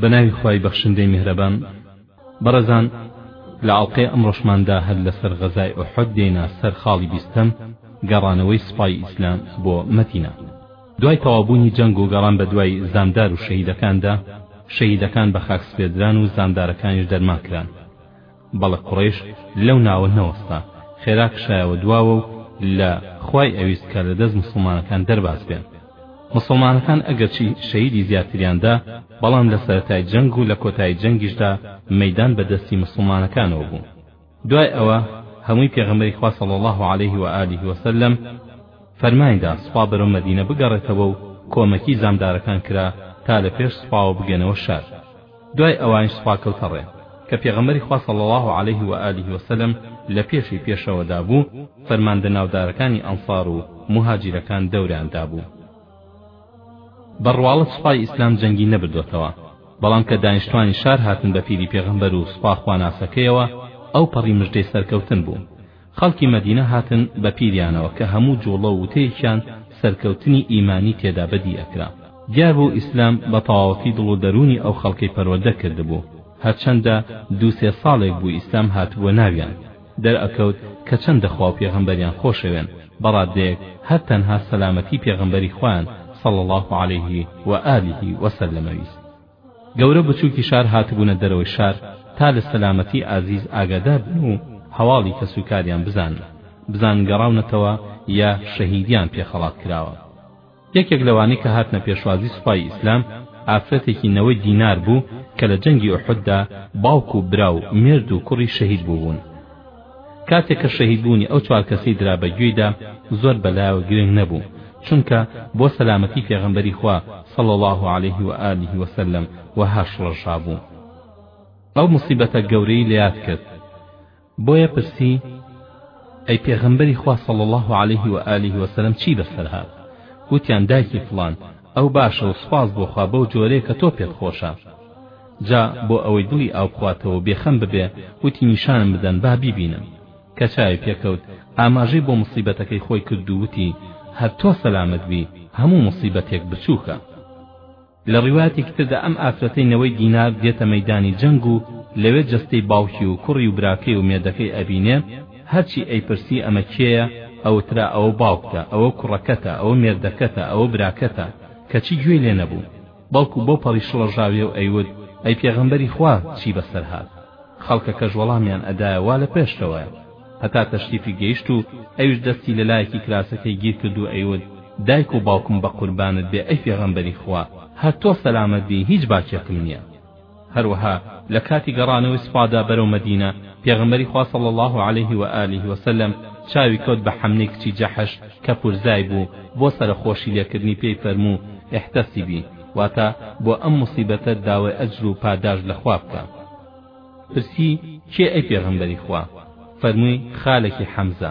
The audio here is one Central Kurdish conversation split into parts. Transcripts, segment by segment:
بەناوی خوای بەخشندەی میهرەبان بەڕێزان لە ئەڵقەی ئەمڕۆشماندا هەر لەسەر غەزای ئوحود دێینە سەر خاڵی بیستەم گەڕانەوەی سوپای ئیسلام بۆ مەدینە دوای تەواوبوونی جەنگ و گەڕان بە دوای زامدار و شەهیدەکاندا شەهیدەکان بە خاک سپێردران و زامدارەکانیش دەرمان کران بەڵک قوڕەیش لەو ناوە نەوەستا خێرا کشایەوە دواوە و لە خوای ئەویست کە لە دەست موسڵمانەکان دەرباز بێن. موسڵمانەکان ئەگەرچی شەهیدی زیاتریان دا، بەڵام لە سەرەتای جەنگ و لە کۆتایی جەنگیشدا مەیدان بە دەستی موسڵمانەکانەوە بوو. دوای ئەوە هەمووی پێغەمبەری خوا صلی اللە علیه و آله و سلم فەرمانی دا سوپا بەرەو مەدینە بگەڕێتەوە و کۆمەکی زامدارەکان کرا تا لە پێش سوپاوە بگەنەوە شار. دوای ئەوانیش سوپا کەوتە ڕێ، کە پێغەمبەری خوا صلی اللە علیه و آله و سلم لە پێشی پێشەوەدا بوو، فەرماندە ناودارەکانی ئەنصار و موهاجیرەکان دەوریان دابوو. بە ڕواڵەت سوپای ئیسلام جەنگی نەبردۆتەوە، بەڵام کە دانیشتوانی شار هاتن بە پیری پێغەمبەر و سوپا خواناسەکەیەوە، ئەوپەڕی مژدەی سەرکەوتن بوو. خەڵکی مەدینە هاتن بە پیریانەوە کە هەموو جوڵە و وتەیەکیان سەرکەوتنی ئیمانی تێدا بەدی ئەکرا. دیار بوو ئیسلام بە تەواوەتی دڵ و دەروونی ئەو خەڵکەی پەروەردە کردبوو، هەرچەندە دوو سێ ساڵێک بوو ئیسلام هاتبووە ناویان، دەرئەکەوت کە چەندە خوا و پێغەمبەریان خۆشەوێن، بە ڕاددەیەک هەر تەنها سەلامەتی پێغەمبەری خوایان صلی اللە علیه و آله و سلم ویست. گەورە و بچووکی شار هاتبوونە دەرەوەی شار تا لە سەلامەتی ئازیز ئاگادار بن و هەواڵی کەس و کاریان بزانن بزانن گەڕاونەتەوە یا شەهیدیان پێ خەڵات کراوە یەکێک لەوانەی کە هاتنە پێشوازی سوپای ئیسلام ئافرەتێکی نەوەی دینار بوو کە لە جەنگی ئوحددا باوک و برا و مێرد و کوڕی شەهید بووبوون کاتێک کە شەهید بوونی ئەو چوار کەسەی درا بە گوێیدا زۆر بە لایەوە گرنگ نەبوو چونکە بۆ سەلامەتی پێغەمبەری خوا صلی اللە علیه و آله و سلم وەها شڵەژابوو ئەو مصیبەتە گەورەی لە یاد کرد بۆیە پرسی ئەی پێغەمبەری خوا صلی اللە علیه و آله و سلم چی بەسەر هات گوتیان دایکی فڵان ئەو باشە و سپاس بۆ خوا بەو جۆرەیە کە تۆ پێت خۆشە جا بۆ ئەوەی دڵی ئاو بخواتەوە و بێخەم ببێ، وتی نیشانم بدەن با بیبینم. کە چاوی پێ کەوت، ئاماژەی بۆ موسیبەتەکەی خۆی کرد و وتی، هەر تۆ سەلامەت بی، هەموو موسیبەتێک بچووکە. لە ڕیوایەتێکی تردا ئەم ئافرەتەی نەوەی دینار دێتە مەیدانی جەنگ و لەوێ جەستەی باوکی و کوڕی و براکەی و مێردەکەی ئەبینێ، هەرچی ئەیپرسی ئەمە کێیە؟ ئەوترا ئەوە باوکتە، ئەوە کوڕەکەتە، ئەوە مێردەکەتە، ئەوە براکەتە، کەچی گوێی لێ نەبوو. بەڵکو بەو پەڕی شڵەژاویە و ئەیوت، ئەی پێغەمبەری خوا چی بەسەر هات؟ خەڵکەکەش وەڵامیان ئەدایە وا لە پێشتەوەیە. هەتا تەشریفی گەیشت و ئەویش دەستی لە لایەکی کراسەکەی گیر کرد و ئەیوت، دایک و باوکم بە قوربانت بێ ئەی پێغەمبەری خوا، هەر تۆ سەلامەت بی هیچ باکێکم نیە. هەروەها لە کاتی گەڕانەوەی سوپادا بەرەو مەدینە، پێغەمبەری خوا صلی اللە علیه و آله و سلم چاوی کەوت بە حەمنەی کچی جەحش کە پورزای بوو، بۆ سەرەخۆشی لێکردنی پێی فەرموو، احتسبی، واتە، بۆ ئەم موسیبەتەت داوای ئەجر و پاداشت لە خوا بکە. پرسی، کێ ئەی پێغەمبەری خوا؟ فەرمووی، خالەکی حەمزە.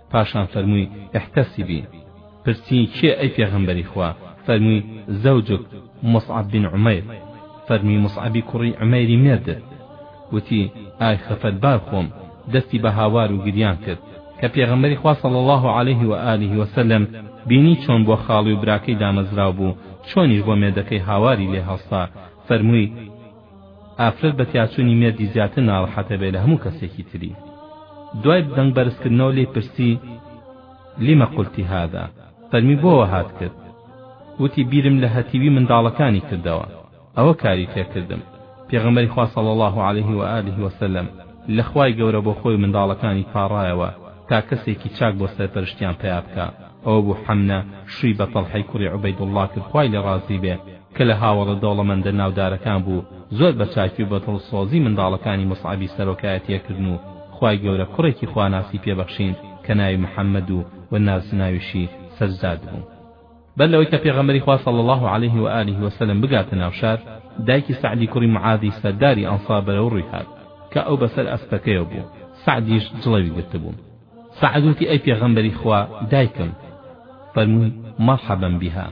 پاشان فەرمووی، احتسبی، پرسی، کێ ئەی پێغەمبەری خوا؟ فەرمووی، زوجک، مصعب بن عمیر، فەرمووی، مصعبی کوڕی عمێری مێردت؟ وتی، ئای خەفەتبار خۆم، دەستی بە هاوار و گریان کرد، کە پێغەمبەری خوا صلی اللە علیه و آله و سلم بینی چۆن بۆ خاڵی و براکەی دامەزراو بوو، چۆنیش بۆ مێردەکەی هاواری لێ هەڵسا، فەرمووی، ئافرەت بە تیاچوونی مێردی زیاتر ناڕەحەتە بێ لە هەموو کەسێکی تری دوای دەنگ بەرزکردنەوە لێی پرسی لما قلت هذا فەرمی بۆ وەهات کرد وتی بیرم لە هەتیوی منداڵەکانی کردەوە ئەوە کاری تێکردم پێغەمبەری خوا صلی الله علیه و آله وسلم لە خوای گەورە بۆ خۆی منداڵەکانی پاڕایەوە تا کەسێکی چاک بۆ سەرپەرشتیان پیا بکا ئەوە بوو حەمنە شووی بە تەڵحەی کوڕی عوبەیدوڵڵا کرد خوای لێ ڕازی بێ کە لە هاوەڵە دەوڵەمەندە ناودارەکان بوو زۆر بە چاکی و بە دڵسۆزی منداڵەکانی مصعبی سەرۆکایەتیە کردن و خوای گەورە کوڕێکی خواناسی پێ بەخشین کە ناوی محمد و و نازناویشی سەجداد بوو بەر لەوەی کە پێغەمبەری خوا صلی اللە علیه و آله و سلم بگاتە ناو شار دایکی سەعدی کوڕی معاذی سەرداری ئەنصار بەرەو ڕووی هات کە ئەو بەسەر ئەسپەکەیەو بوو سەعدیش جڵەوی گرتبوو سەعد وتی، ئەی پێغەمبەری خوا دایکم؟ فەرمووی، مەرحەبا بها،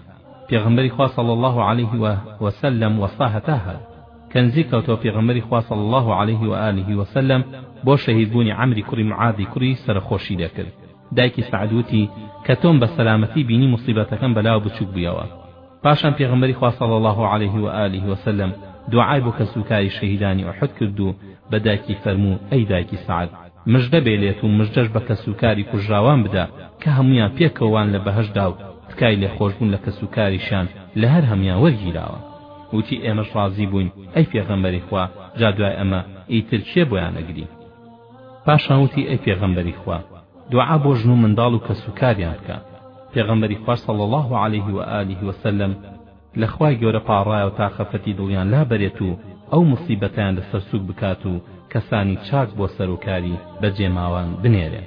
پێغەمبەری خوا صلی اللە علیە و وسلم وصاحتاها، کەنزی کەوتەوە پێغەمبەری خوا صلی اللە علیە و آله وسلم بۆ شەهید بوونی عەمری کوڕی معادی کوڕی سەرەخۆشی دەکرد، دایکی سەعد وتی، کە تۆم بە سەلامەتی بینی موسیبەتەکەم بەلاوە بچووک بوویەوە. پاشان پێغەمبەری خوا صلی اللە علیه و آله و سلم دوعای بۆ کەس و کاری شەهیدانی ئوحد کرد و بە دایکی فەرموو ئەی دایکی سەعد مژدە بێ لێت و مژدەش بە کەس و کاری کوژراوان بدە کە هەموویان پێکەوە وان لە بەهەشتدا و تکای لێخۆشبوون لە کەس و کاریشیان لە هەر هەموویان وەرگیراوە وتی ئێمەش ڕازی بووین ئەی پێغەمبەری خوا جا دوای ئەمە ئیتر کێ بۆیان ئەگری پاشان وتی ئەی پێغەمبەری خوا دوعا بۆ ژن و منداڵ و کەس و کاریان بکە پێغەمبەری خوا صلی اللە علیه و آله و سلم لە خوای گەورە پاڕایەوە تا خەفەتی دڵیان لا بەرێت و ئەو موسیبەتەیان لەسەر سوک بکات و کەسانی چاک بۆ سەر و کاری بە جێماوان بنێرێ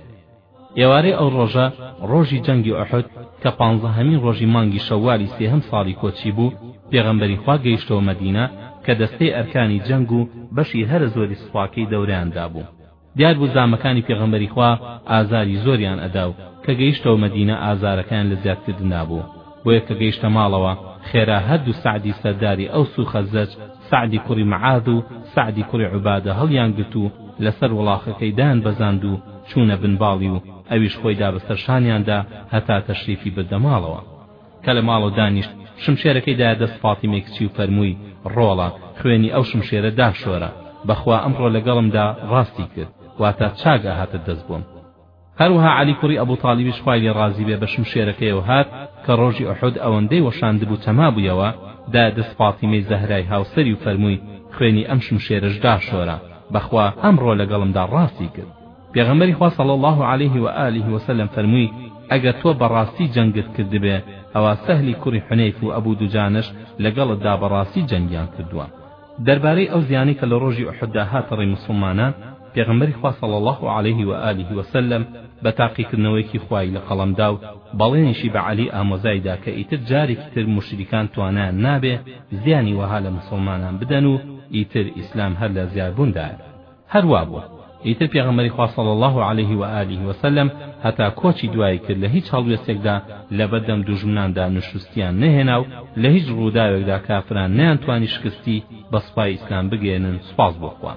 ئێوارەی ئەو ڕۆژە ڕۆژی جەنگی ئوحد کە پانزەهەمین ڕۆژی مانگی شەوالی سێهەم ساڵی کۆچی بوو پێغەمبەری خوا گەیشتەوە مەدینە کە دەستەی ئەرکانی جەنگ و بەشی هەرە زۆری سوپاکەی دەورەیان دابوو دیار بوو زامەکانی پێغەمبەری خوا ئازاری زۆریان ئەدا و کە گەیشتەوە مەدینە ئازارەکەیان لە زیاد کردندا بوو بۆیە کە گەیشتە ماڵەوە خێرا هەردوو سەعدی سەرداری ئەوس و خەزرەج سەعدی کوڕی معاذ و سەعدی کوڕی عوبادە هەڵیان گرت و لەسەر وڵاخەکەی دایان بەزاند و چوونە بن باڵی و ئەویش خۆی دا بەسەر شانیاندا هەتا تەشریفی بردە ماڵەوە کە لە ماڵەوە دانیشت شمشێرەکەی دایە دەست فاتیمەی کچی و فەرمووی، ڕۆڵە، خوێنی ئەو شمشێرە داشۆرە، بەخوا ئەمڕۆ لەگەڵمدا ڕاستی کرد، واتە چاک ئەهاتە دەست بۆم. هەروەها عەلی کوڕی ئەبو تاڵیبیش خوای لێ ڕازی بێ بە شمشێرەکەیەوە هات، کە ڕۆژی ئوحود ئەوەندەی وەشاندبوو تەما بوویەوە، دایە دەست فاتیمەی زەهرای هاوسەری و فەرمووی، خوێنی ئەم شمشێرەش داشۆرە، بەخوا ئەمڕۆ لەگەڵمدا ڕاستی کرد. پێغەمبەری خوا صلی اللە علیه و آله و سلم فەرمووی، ئەگەر تۆ بەڕاستی جەنگت کردبێ، ئەوا سەهلی کوڕی حونەیف و ئەبو دوجانەش لەگەڵتدا بەڕاستی جەنگیان کردووە. دەربارەی ئەو زیانەی کە لە ڕۆژی ئوحوددا هاتە ڕێی موسڵمانان، پێغەمبەری خوا صلی اللە علیه و آله و سلم بە تاقیکردنەوەیەکی خوای لە قەڵەم دا و بەڵێنیشی بە عەلی ئامۆزای دا کە ئیتر جارێکی تر موشریکان توانایان نابێ زیانی وەها لە موسڵمانان بدەن و ئیتر ئیسلام هەر لە زیادبووندایە. هەر وا بوو. ئیتر پێغەمبەری خوا صلی اللە علیه و آله و سلم هەتا کۆچی دوایی کرد لە هیچ هەڵوێستێکدا لەبەر دەم دوژمناندا نوشوستیان نەهێنا و لە هیچ ڕووداوێکدا کافران نەیانتوانی شکستی بە سوپای ئیسلام بگەیەنن سوپاس بۆ خوا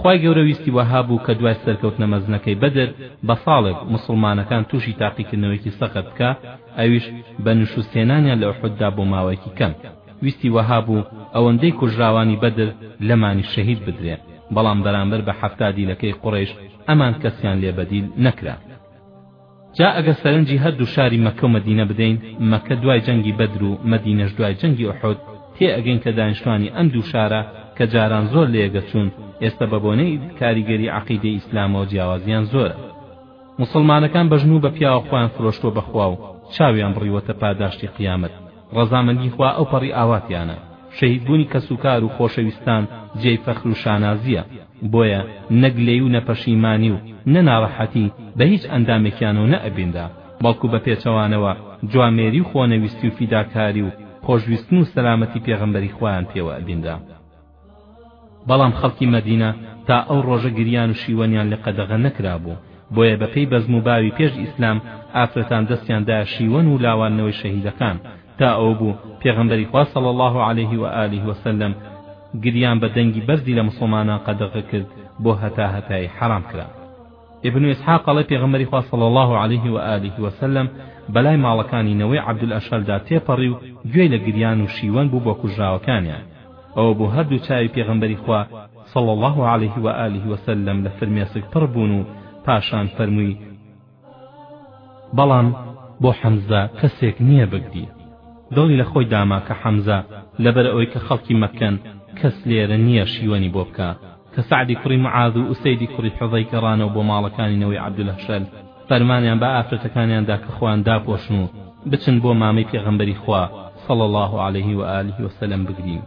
خوای گەورە ویستی وەها بوو کە دوای سەرکەوتنە مەزنەکەی بەدر بە ساڵێک موسڵمانەکان تووشی تاقیکردنەوەیەکی سەخت بکا ئەویش بە نوشوستهێنانیان لە ئوحوددا بۆ ماوەیەکی کەم. ویستی وەها بوو ئەوەندەی کوژراوانی بەدر لەمانی شەهید بدرێ، بەڵام بەرامبەر بە حەفتا دیلەکەی قوڕەیش ئەمان کەسیان لێ بەدیل نەکرا. جا ئەگەر سەرنجی هەردوو شاری مەککە و مەدینە بدەین، مەککە دوای جەنگی بەدر و مەدینەش دوای جەنگی ئوحود، تێ ئەگەین کە دانیشتوانی ئەم دوو شارە کە جاران زۆر لەیەگە چوون، ئێستە بە بۆنەی کاریگەری عەقیدەی ئیسلامەوە جیاوازیان زۆرە. موسڵمانەکان بە ژن و بە پیاوە خۆیان فرۆشتووە بە خوا و چاویان بڕیوەتە پاداشتی قیامەت. ڕەزامەندی خوا ئەوپەڕی ئاواتیانە، شەهید بوونی کەسوکار و خۆشەویستان جێی فەخر و شانازییە، بۆیە نە گلەی و نە پەشیمانی و نە ناڕەحەتی بە هیچ ئەندامێکیانەوە نە ئەبینرا، بەڵکو بە پێچەوانەوە جوامێری و خۆنەویستی و فیداکاری و خۆشویستن و سەلامەتی پێغەمبەری خوایان پێوە ئەبینرا. بەڵام خەڵکی مەدینە تا ئەو ڕۆژە گریان و شیوەنیان لێ قەدەغە نەکرابوو بۆیە بەپێی بەزم و باوی پێش ئیسلام ئافرەتان دەستیان دایە شیوەن و لاواندنەوەی شەهیدەکان تا ئەو بوو پێغەمبەری خوا صلی الله علیه و آله و سلم گریان بە دەنگی بەرزی لە مسڵمانان قەدەغە کرد بۆ هەتا هەتایی حەرام کرا ابن اسحاق ئەڵێ پێغەمبەری خوا صلی اللە علیه و آله و سلم بەلای ماڵەکانی نەوەی عبد الاشهل دا تێپەڕی و گوێی لە گریان و شیوەن بوو بۆ کوژراوەکانیان ئەوە بۆ هەردوو چاوی پێغەمبەری خوا صلی اللە علیه و آله و سلم لە فرمێسک پڕ بوون و پاشان فەرمووی بەڵام بۆ حەمزە کەسێک نییە بگری دڵی لە خۆی داما کە حەمزە لەبەر ئەوەی کە خەڵکی مەککەن کەس لێرە نییە شیوەنی بۆ بکا کە سەعدی کوڕی معاذ و ئوسەیدی کوڕی حوذەر گەڕانەوە بۆ ماڵەکانی نەوەی عەبدولهشەل فەرمانیان بە ئافرەتەکانیان دا کە خۆیان داپۆشن و بچن بۆ مامەی پێغەمبەری خوا صلی اللە علیه و آله و سلم بگرین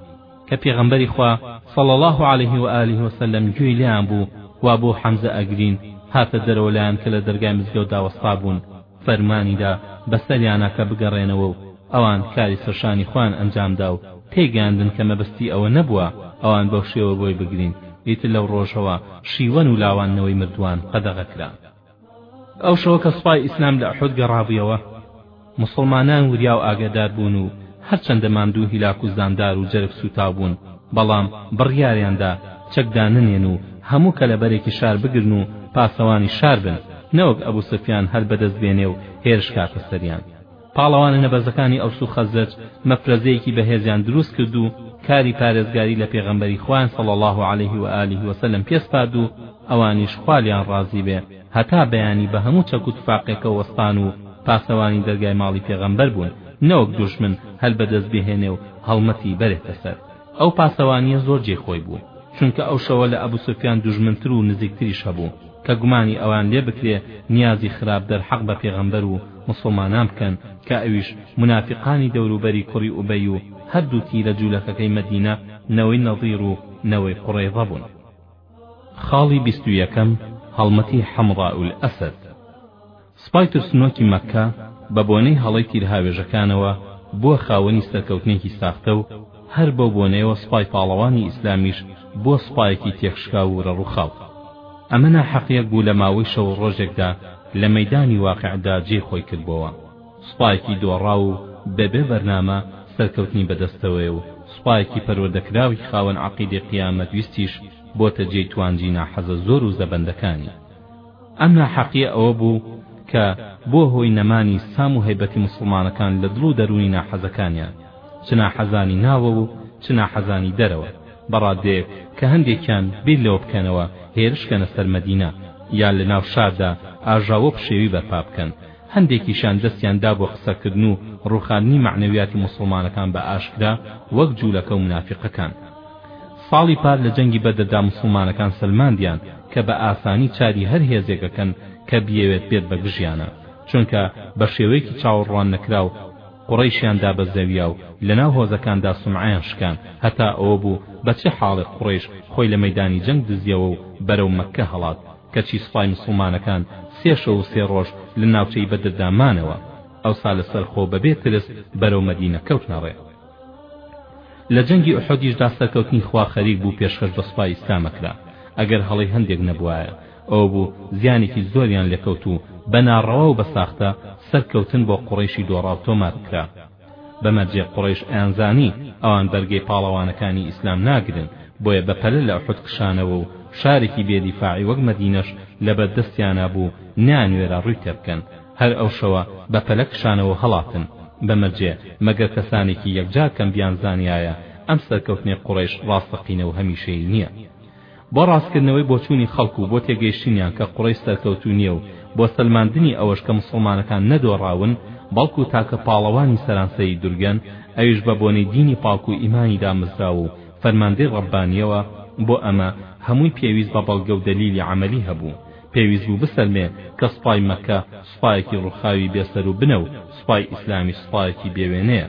کە پێغەمبەری خوا صلی اللە علیه و آله و سلم گوێی لێیان بوو و بۆ حمزە ئەگرین هاتە دەرەوە لایان کە لە دەرگای مزگەوتدا وەستابوون فەرمانی دا بە سەریانا کە بگەڕێنەوە و ئەوان کاری سەرشانی خۆیان ئەنجام دا و پێی گەیاندن کە مەبەستی ئەوە نەبووە ئەوان بەو شێوە بۆی بگرین، ئیتر لەو ڕۆژەوە شیوەن و لاواندنەوەی مردووان قەدەغە کرا. ئەو شەوە کە سوپای ئیسلام لە ئوحود گەڕابوویەوە، موسڵمانان وریا و ئاگادار بوون و هەرچەندە ماندوو هیلاک و زامدار و جەرگ سووتاو بوون، بەڵام بڕیاریان دا چەک دانەنێن و هەموو کەلەبەرێکی شار بگرن و پاسەوانی شار بن، نەوەک ئەبوو سوفیان هەر بەدەست بێنێ و هێرش کاتە سەریان. پاڵەوانە نەبەزەکانی ئەوس و خەزرەج مەفرەزەیەکی بەهێزیان دروست کرد و کاری پارێزگاری لە پێغەمبەری خوایان صلی اللە علیه و آله و سلم پێ سپارد و ئەوانیش خوا لێیان ڕازی بێ، هەتا بەیانی بە هەموو چەک و توفاقێکەوە وەستان و پاسەوانی دەرگای ماڵی پێغەمبەر بوون نەوەک دوژمن هەل بەدەست بهێنێ و هەڵمەتی بەرێتە سەر ئەو پاسەوانیە زۆر جێی خۆی بوو چونکە ئەو شەوە لە ئەبو سوفیان دوژمن تر و نزیک تریش هەبوو کە گومانی ئەوان لێ بکرێ نیازی خراپ دەرحەق بە پێغەمبەر و موسڵمانان بکەن کە ئەویش مونافیقانی دەوروبەری کوڕی ئوبەی و هەردوو تیرە جولەکەکەی مەدینە نەوەی نەضیر و نەوەی قوڕەیضە بوون. خاڵی بیست و یەکەم، هەڵمەتی حەمڕائولئەسەد. سپای ترسنۆکی مەککە بە بۆنەی هەڵەی تیرهاوێژەکانەوە بووە خاوەنی سەرکەوتنێکی ساختە و هەر بەو بۆنەیەوە سپای پاڵەوانی ئیسلامیش بووە سپایەکی تێکشکاو و رەڕووخاو. ئەمە ناحەقیەک بوو لە ماوەی شەو و رۆژێکدا لە مەیدانی واقیعدا جێی خۆی کردبۆوە. سوپایەکی دۆڕاو و بەبێ بەرنامە سەرکەوتنی بەدەستەوەیە و سوپایەکی پەروەردەکراوی خاوەن عەقیدەی قیامەت ویستیش بۆتە جێی توانجی ناحەزە زۆر و زەبەندەکانی ئەم ناحەقیە ئەوە بوو کە بوە هۆی نەمانی سام و هەیبەتی موسڵمانەکان لە دڵ و دەرونی ناحەزەکانیان چ ناحەزانی ناوە و چ ناحەزانی دەرەوە بە ڕادەیەک کە هەندێکیان بیر لەوە بکەنەوە هێرش کەنە سەر مەدینە یان لە ناو شاردا ئاژاوە و پشێوی بەرپا بکەن هەندێکیشیان دەستیان دا بۆ قسەکردن و ڕووخاندنی مەعنەویاتی موسڵمانەکان بە ئاشکرا وەک جوولەکە و مونافیقەکان ساڵی پار لە جەنگی بەدردا موسڵمانەکان سەلماندیان کە بە ئاسانی چالی هەر هێزێک ئەکەن کە بیەوێت بێت بە گژیانا چونکە بە شێوەیەکی چاوەڕوان نەکراو قوڕەیشیان دا بە زەویا و لە ناو هۆزەکاندا سومعەیان شکان هەتا ئەوە بوو بە چ حاڵێک قوڕەیش خۆی لە مەیدانی جەنگ دزیەوە و بەرەو مەککە هەڵات کەچی سوپای موسڵمانەکان سێ شەو و سێ ڕۆژ لە ناوچەی بەدردا مانەوە، ئەوسا لەسەر خۆ بەبێ ترس بەرەو مەدینە کەوتنە ڕێ. لە جەنگی ئوحودیشدا سەرکەوتنی خوا خەریک بوو پێشکەش بە سوپای ئیسلامە کرا، ئەگەر هەڵەی هەندێک نەبووایە، ئەوە بوو زیانێکی زۆریان لێکەوت و بە ناڕەوا و بە ساختە سەرکەوتن بۆ قوڕەیشی دۆڕاو تۆمار بکرا. بە مەرجێک قوڕەیش ئەیانزانی ئەوان بەرگەی پاڵەوانەکانی ئیسلام ناگرن، بۆیە بە پەلە لە ئوحود کشانەوە و شارێکی بێ دیفاعی وەک مەدینەش لە بەر دەستیانا بوو نەیانوێرا ڕووی تێ بکەن، هەر ئەو شەوە بە پەلە کشانەوە و هەڵاتن. بە مەرجێ مەگەر کەسانێکی یەکجار کەم بیانزانیایە ئەم سەرکەوتنەی قوڕەیش ڕاستەقینە و هەمیشەیی نییە. بۆ ڕاستکردنەوەی بۆچوونی خەڵک و بۆ تێگەیشتنیان کە قوڕەیش سەرکەوتوو نییە و بۆ سەلماندنی ئەوەش کە موسڵمانەکان نەدۆڕاون بەڵکو تاکە پاڵەوانی سەرانسەری دورگەن ئەویش بە بۆنەی دینی پاک و ئیمانی دامەزراو و فەرماندەی ڕەببانیەوە بۆ ئەمە هەمووی پێویست بە بەڵگە و دەلیلی عەمەلی هەبوو پێویست بوو بسەلمێ کە سوپای مەککە سوپایەکی ڕووخاوی بێ سەر و بنە و سوپای ئیسلامیش سوپایەکی بێ وێنەیە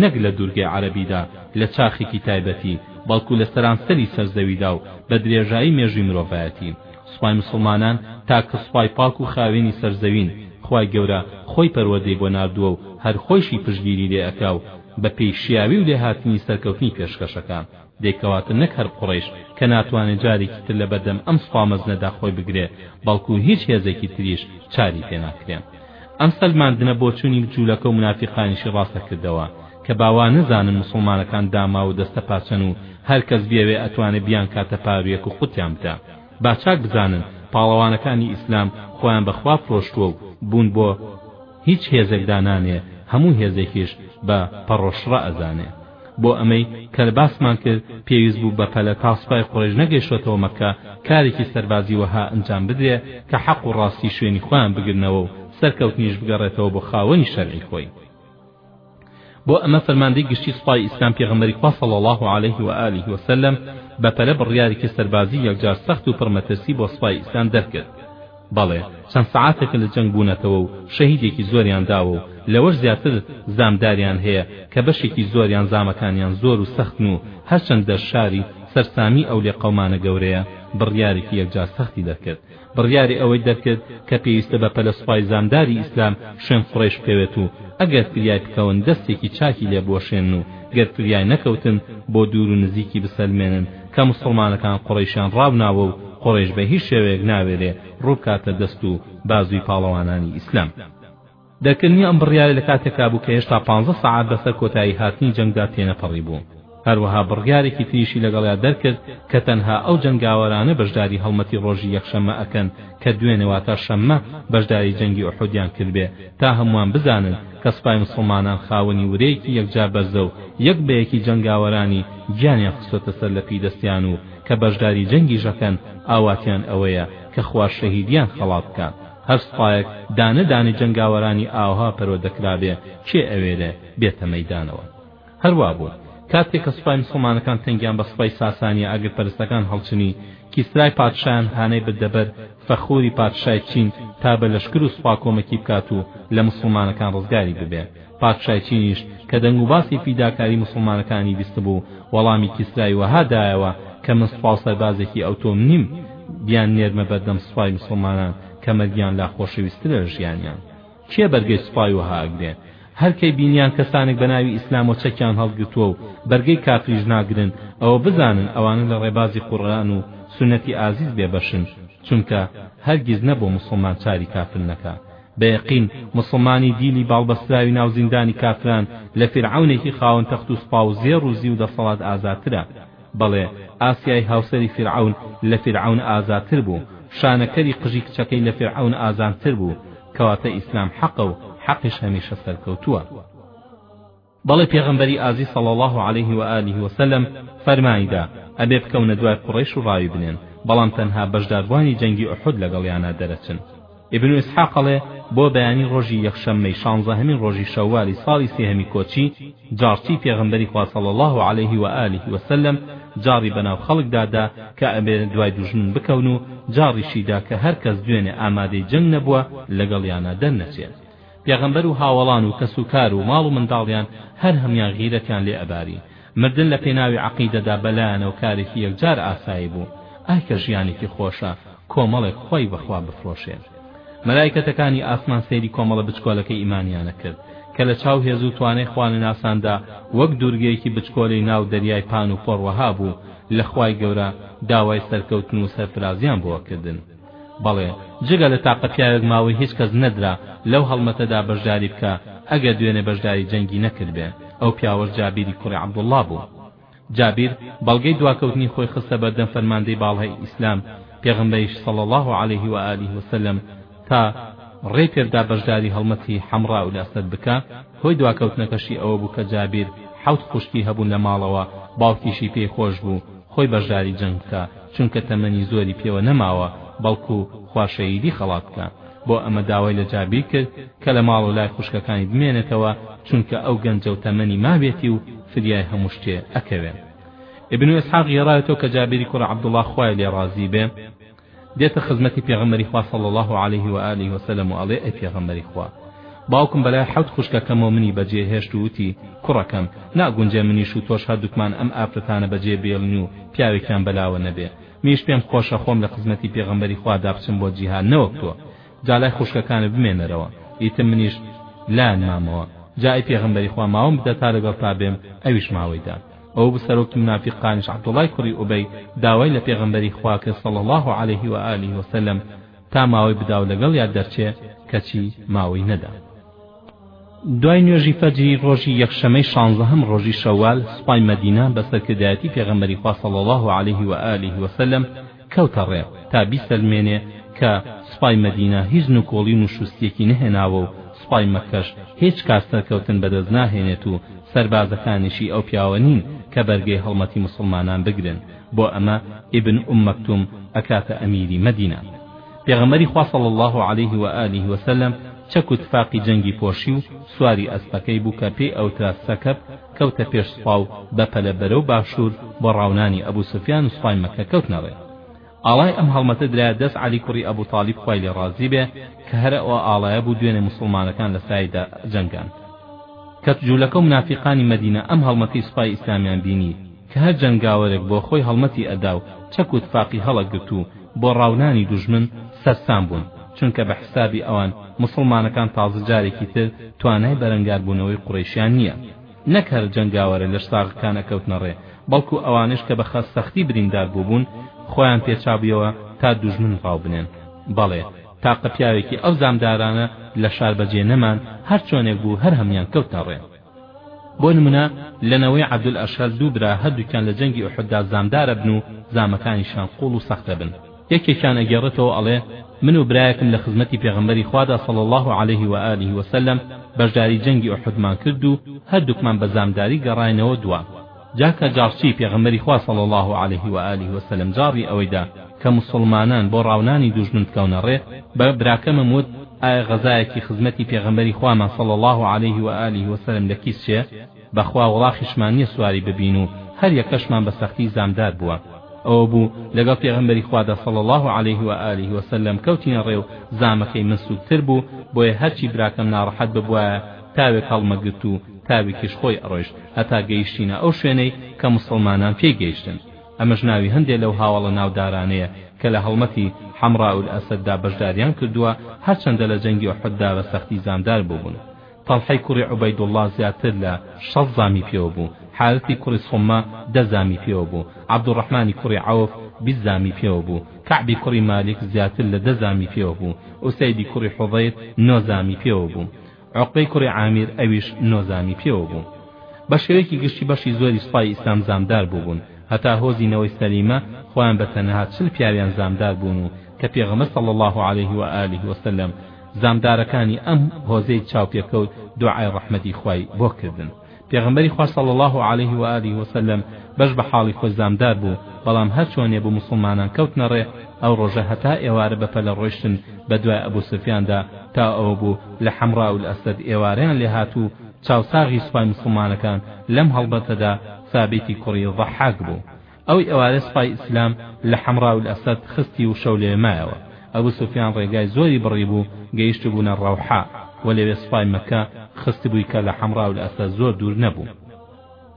نەک لە دوورگەی عەرەبیدا لە چاخێکی تایبەتی، بەڵکو لە سەرانسەری سەر زەویدا و بە درێژایی مێژووی مرۆڤایەتی. سوپای موسڵمانان تاکە سوپای پاک و خاوێنی سەر زەوین، خوای گەورە خۆی پەروەردەی بۆ ناردووە و هەر خۆیشی پشتگیری لێ ئەکا و بە پێی شیاوی و لێهاتنی سەرکەوتنی پێشکەش ئەکا. دەی کەواتە نەک هەر قوڕەیش کە ناتوانێ جارێکی تر لەبەردەم ئەم سوپا مەزنەدا خۆی بگرێ، بەڵکوو هیچ هێزێکی تریش چاری پێ ناکرێ. ئەم سەلماندنە بۆچوونی جوولەکە و مونافیقانیشی ڕاستە کردەوە، کە با وا نەزانن موسڵمانەکان داماو و دەستە پاچەن و هەر کەس بیەوێ ئەتوانێ بیانکاتە پارویەک و قوتیان بدا. با چاک بزانن پاڵەوانەکانی ئیسلام خۆیان بە خوا فرۆشتووە و بوون بۆ هیچ هێزێک دانانێ، هەموو هێزێکیش بە پەڕۆشڕە ئەزانێ. بۆ ئەمەی کە باسمان کرد پێویست بوو بەپەلە تا سوپای قوڕەیش نەگەیشتۆتەوە مەککە کارێکی سەربازی وەها ئەنجام بدرێ کە حەق و ڕاستی شوێنی خۆیان بگرنەوە و سەرکەوتنیش بگەڕێتەوە بۆ خاوەنی شەرعی خۆی بۆ ئەمە فەرماندەی گشتی سوپای ئیسلام پێغەمبەری خوا صلی الله علیه و آله و سلم بە پەلە بڕیارێکی سەربازی یەکجار سەخت و پڕمەترسی بۆ سوپای ئیسلام دەرکرد بەڵێ چەند سەعاتێکە لە جەنگ بوونەتەوە و شەهیدێکی زۆریان داوە و لەوەش زیاتر زامداریان هەیە کە بەشێکی زۆریان زامەکانیان زۆر و سەختن و هەرچەندە شاری سەرسامی ئەو لێقەومانە گەورەیە بڕیارێکی یەکجار سەختی دەرکرد بڕیاری ئەوەی دەرکرد کە پێویستە بە پەلە سوپای زامداری ئیسلام شوێن قورەیش بکەوێت و ئەگەر فریای بکەون دەستێکی چاکی لێ بوەشێنن و گەر فریای نەکەوتن بۆ دوور و نزیکی بسەلمێنن کە موسڵمانەکان قوڕەیشیان ڕاوناوە و قوڕەیش بە هیچ شێوەیەک ناوێرێ ڕووبکاتە دەست و بازووی پاڵەوانانی ئیسلام. دەرکردنی ئەم بڕیارە لە کاتێکا بوو کە هێشتا پانزە سەعات بەسەر کۆتایی هاتنی جەنگدا تێنەپەڕیبوو. هەروەها بڕیارێکی تریشی لەگەڵیا دەرکرد کە تەنها ئەو جەنگاوەرانە بەشداری هەڵمەتی ڕۆژی یەکشەممە ئەکەن کە دوێنێ واتە شەممە بەشداری جەنگی ئوحودیان کردبێ تا هەمووان بزانن کە سوپای موسڵمانان خاوەنی ورەیەکی یەکجار بەرزە و یەک بە یەکی جەنگاوەرانی گیانیان خستۆتە سەر لەپی دەستیان و کە بەشداری جەنگیش ئەکەن ئاواتیان ئەوەیە کە خوا شەهیدیان خەڵات بکات هەر سوپایەک دانە دانەی جەنگاوەرانی ئاوها پەروەدە کرابێ کێ ئەوێرێ بێتە مەیدانەوە هەر وا بوو، کاتێ کە سوپای موسڵمانەکان تەنگیان بە سوپای ساسانییە ئاگرپەرستەکان هەڵچنی، کیسرای پادشایان هانای بردە بەر فەخوری پادشای چین تا بە لەشکر و سوپا کۆمەکی بکات و لە موسڵمانەکان ڕزگاری ببێ. پادشای چینیش کە دەنگوباسی فیداکاری موسڵمانەکانی بیستبوو، وەڵامی کیسرای وەها دایەوە کە من سوپا و سەربازێکی ئەوتۆم نیم بیاننێرمە بەردەم سوپای موسڵمانان کە مەرگیان لا خۆشەویستترە لە ژیانیان. کێ بەرگەی سوپای وەها ئەگرێ؟ هەر کەی بینیان کەسانێک بە ناوی ئیسلامەوە چەکیان هەڵگرتووە و بەرگەی کافریش ناگرن ئەوە بزانن ئەوانە لە ڕێبازی قورئان و سوننەتی ئازیز بێ بەشن چونکە هەرگیز نەبووە موسڵمان چاری کافر نەکا بە یەقین موسڵمانی دیلی باڵبەستراوی ناو زیندانی کافران لە فیرعەونێکی خاوەن تەخت و سوپا و زێڕ و زیو دەسەڵات ئازاترە بەڵێ ئاسیای هاوسەری فیرعەون لە فیرعەون ئازاتر بوو، شانەکەری قژی کچەکەی لە فیرعەون ئازانتر بوو، کەواتە ئیسلام حەقە و حەقیش هەمیشە سەرکەوتووە. بەڵێ پێغەمبەری ئازیز صلی اللە علیه و آله و سلم فەرمانیدا، ئەبێ بکەونە دوای قوڕەیش و ڕاوی بنێن، بەڵام تەنها بەشداربووانی جەنگی ئوحود لەگەڵیانا دەرەچن. ئیبن ئیسحاق ئەڵێ، بۆ بەیانی ڕۆژی یەکشەممەی شانزەهەمین ڕۆژی شەوالی ساڵی سێهەمی کۆچی، جاڕچی پێغەمبەری خوا صلی اللە علیه و آله و سلم جاڕی بەناو خەڵکدا دا کە ئەبێ دوای دوژمن بکەون و جاڕیشی دا کە هەرکەس دوێنێ ئامادەی جەنگ نەبووە لەگەڵیانا دەرنەچێ. پێغەمبەر و هاوەڵان و کەس و کار و ماڵ و منداڵیان هەر هەموویان غیرەتیان لێ ئەباری مردن لە پێناوی عەقیدەدا بە لایانەوە کارێکی یەکجار ئاسایی بوو ئای کە ژیانێکی خۆشە کۆمەڵێک خۆی بە خوا بفرۆشێ مەلایکەتەکانی ئاسمان سەیری کۆمەڵە بچکۆلەکەی ئیمانیانە کرد کە لە چاو هێز و توانای خوانەناساندا وەک دوورگەیەکی بچکۆلەی ناو دەریای پان و پۆڕ وەها بوو لە خوای گەورە داوای سەرکەوتن و سەرفرازیان بۆ کردن بەڵێ جگە لە تاقە پیاوێک ماوەی هیچ کەس نەدرا لەو هەڵمەتەدا بەشداری بکا ئەگەر دوێنێ بەشداری جەنگی نەکردبێ ئەو پیاوەش جابیری کوڕی عەبدوڵڵا بوو جابیر بەڵگەی دواکەوتنی خۆی خستە بەردەم فەرماندەی باڵای ئیسلام پێغەمبەریش صلی اللە علیه و آله وسلم تا ڕێی پێبدا بەشداری هەڵمەتی حەمڕاء الاسد بکا هۆی دواکەوتنەکەشی ئەوە بوو کە جابیر حەوت خوشکی هەبوون لە ماڵەوە باوکیشی پێی خۆش بوو خۆی بەشداری جەنگ بکا چونکە تەمەنی زۆری پێوە نەماوە بەڵکو خوا شەهیدی خەڵات بکا بۆ ئەمە داوای لە جابیر کرد کە لە ماڵ و لای خوشکەکانی بمێنێتەوە چونکە ئەو گەنجە و تەمەنی مابێتی و فریای هەموو شتێ ئەکەوێ ابن اسحاق گێڕاوێتەوە کە جابری کوڕە عبداللە خوای لێ ڕازی بێ دێتە خزمەتی پێغەمبەری خوا صلی الله علیه و آله وسلم و ئەڵێ ئەی پێغەمبەری خوا باوکم بەلای حەوت خوشکەکەمەوە منی بەجێ هێشت و وتی، کوڕەکەم، ناگونجێ منیش و تۆش هەردووکمان ئەم ئافرەتانە بەجێ بێڵین و پیاوێکیان بەلاوە نەبێ. منیش پێم خۆشە خۆم لە خزمەتی پێغەمبەری خوادا بچم بۆ جیهاد نەوەک تۆ. جا لای خوشکەکانت بمێنەرەوە. ئیتر منیش لایان مامەوە. جا ئەی پێغەمبەری خوا ماوم بدە تا لەگەڵتا بێم، ئەویش ماوەی دا. ئەوە بوو سەرۆکی مونافیقانیش عەبدوڵڵای کوڕی ئوبەی داوای لە پێغەمبەری خوا کرد صلی اللە علیه و آله و سلم، تا ماوەی بداو لەگەڵیا دەرچێ کەچی ماوەی نەدا. دوای نوێژی فەجری ڕۆژی یەکشەمەی شانزەهەم ڕۆژی شەوال سوپای مەدینە بە سەرکردایەتی پێغەمبەری خوا صلی اللە علیه و آله و سلم کەوتە ڕێ تا بیسەلمێنێ کە سوپای مەدینە هیچ نکۆڵی و نوشوستیەکی نەهێناوە و سوپای مەککەش هێچ کات سەرکەوتن بەدەست ناهێنێت و سەربازەکانیشی ئەو پیاوە نین کە بەرگەی هەڵمەتی موسڵمانان بگرن بۆ ئەمە ئیبن ئوم مەکتوم ئەکاتە ئەمیری مەدینە پێغەمبەری خوا صلی اللە علیه و آله و سلم چەک و تفاقی جەنگی پۆشی و سواری ئەسپەکەی بوو کە پێی ئەوترا سەکەب کەوتە پێش سوپا و بەپەلە بەرەو باشوور بۆ ڕاونانی ئەبو سفیان و سوپای مەککە کەوتنە ڕێ ئاڵای ئەم هەڵمەتە درایە دەست عەلی کوڕی ئەبو تاڵیب خوای لێ ڕازی بێ کە هەر ئەو ئاڵایە بوو دوێنێ موسڵمانەکان لە سایدا جەنگان کەت جولەکە و منافیقانی مەدینە ئەم هەڵمەتەی سوپای ئیسلامیان بینی کە هەر جەنگاوەرێک بۆ خۆی هەڵمەتی ئەدا و چەک و تفاقی هەڵەگرت و بۆ ڕاونانی دوژمن سەرسام بوون، چونکە بە حسابی ئەوان موسڵمانەکان تازە جارێکی تر توانای بەرەنگار بوونەوەی قوڕەیشیان نییە نەک هەر جەنگاوەرە لەش ساغەکان ئەکەوتنە ڕێ بەڵکو ئەوانەیش کە بە خە سەختی بریندار بووبوون خۆیان پێچابویەوە تا دوژمن ڕاوبنێن بەڵێ تاقە پیاوێکی ئەو زامدارانە لە شار بەجێ نەمان هەر چۆنێک بوو هەر هەمویان کەوتنە ڕێ. بۆ نمونە لە نەوەی عەبدول ئەشهەل دوو برا هەردوکیان لە جەنگی ئوحوددا زامدارەبن و زامەکانیشیان قوڵ و سەختەبن یەکێکیان ئەگێڕێتەوە ئەڵێ من و برایەکم لە خزمەتی پێغەمبەری خوادا صلی اللە علیه و آله وسلم بەشداری جەنگی ئوحودمان کرد و هەردوکمان بە زامداری گەڕاینەوە دوا جا کە جاڕچی پێغەمبەری خوا صلی اللە علیه و آله و سلم جاڕی ئەوەی دا کە موسوڵمانان بۆ ڕاونانی دوژمن بکەونە ڕێ بە براکەمم وت ئایا غەزایەکی خزمەتی پێغەمبەری خوامان صلی اللە علیه و آله و سلم لە کیس چێ بە خوا وڵاخیشمان نیە سواری ببین و هەر یەکەشمان بە سەختی زامدار بووە ئەوە بوو لەگەڵ پێغەمبەری خوادا صلی اللە علیه و آله و سلم کەوتینە ڕێ و زامەکەی من سووکتر بوو بۆیە هەرچی براکەم ناڕەحەت ببوایە تاوێک هەڵمەگرت و تاوێکیش خۆی ئەڕۆیشت هەتا گەیشتینە ئەو شوێنەی کە موسڵمانان پێی گەیشتن ئەمەش ناوی هەندێ لەو هاوەڵە ناودارانەیە کە لە هەڵمەتی، حمراء الاسد، دا بەشداریان کردووە هەرچەندە لە جەنگی ئوحد دا بە سەختی زامدار بووبوون طەڵحەی کوڕی عوبەیدوڵڵا زیاتر لە شەست زامی پێوە بوو حارثی کوڕی صمە دە زامی پێوە بوو عەبدوڕەحمانی کوڕی عەوف بیست زامی پێوە بوو کەعبی کوڕی مالیک زیاتر لە دە زامی پێوە بوو ئوسەیدی کوڕی حوضەیر نۆ زامی پێوە بوو عوقبەی کوڕی عامیر ئەویش نۆزامی پێوە بوو بە شێوەیەکی گشتی بەشی زۆری سوپای ئیسلام زامدار بووبوون هەتا هۆزی نەوەی سەلیمە خۆیان بە تەنها چل پیاویان زامدار بوون و کە پێغەمبەر صلی اللە علیه و آله وسلم زامدارەکانی ئەم هۆزەی چاوپێکەوت دوعای ڕەحمەتی خوای بۆ کردن پێغەمبەری خوا صلی اللە علیه و آله و سلم بەش بە حاڵی خۆی زامدار بوو بەڵام هەر چۆنێ بوو موسڵمانان کەوتنە ڕێ ئەو ڕۆژە هەتا ئێوارە بە پەلە ڕۆیشتن بە دوای ئەبو سفیاندا تا ئەوە بوو لە حەمڕاء الاسد ئێوارەیان لێ هات و چاوساغی سوپای موسڵمانەکان لەم هەڵبەتەدا ثابتی کوڕی ضحاک بوو ئەوی ئەوارێ سپای ئیسلام لە حەمراولئەسەد خستی و شەو لەوێ مایەوە. ئەبو سوفیان ڕێگای زۆری بڕیبوو گەیشتبوونە ڕەوحا و لەوێ سپای مەکە خستبووی کە لە حەمراولئەسەد زۆر دوور نەبوو.